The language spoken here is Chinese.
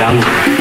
江湖。